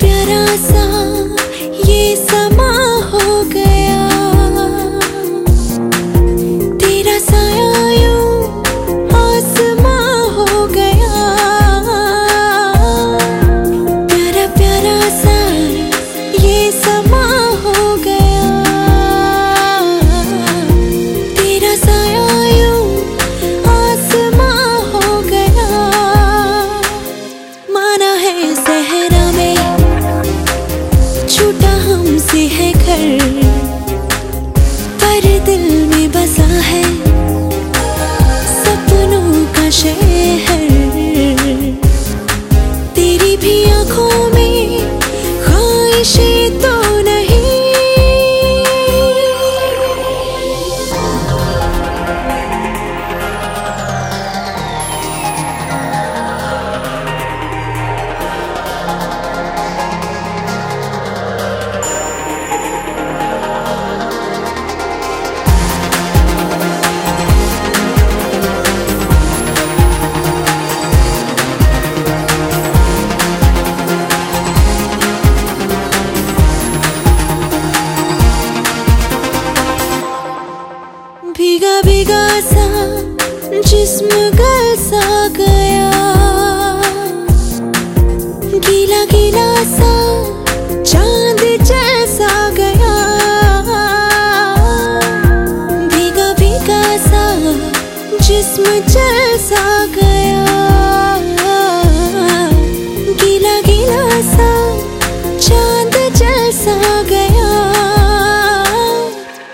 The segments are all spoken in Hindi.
प्यारा सा ये समा जिस्म जैसा गया गीला गीला सा चाँद जैसा गया।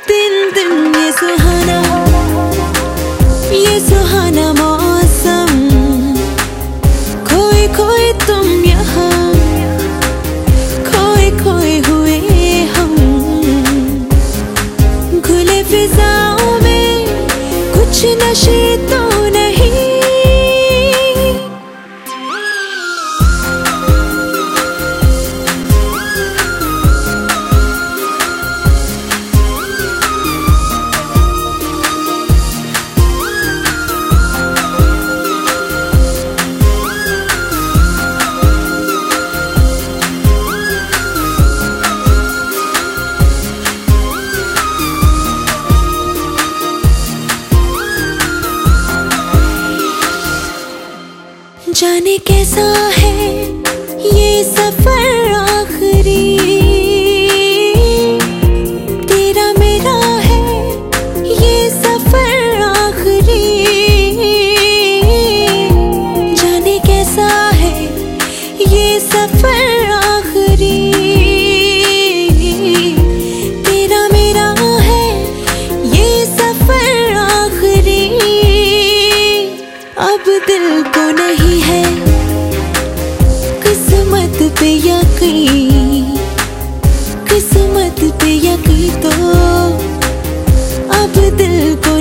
दिन दिन ये सुहाना जाने कैसा है ये सफ़र आखिरी? तेरा मेरा है ये सफ़र आखिरी। जाने कैसा है ये सफ़र को नहीं है। किस्मत पे यकीन किस्मत पे यकीन तो अब दिल को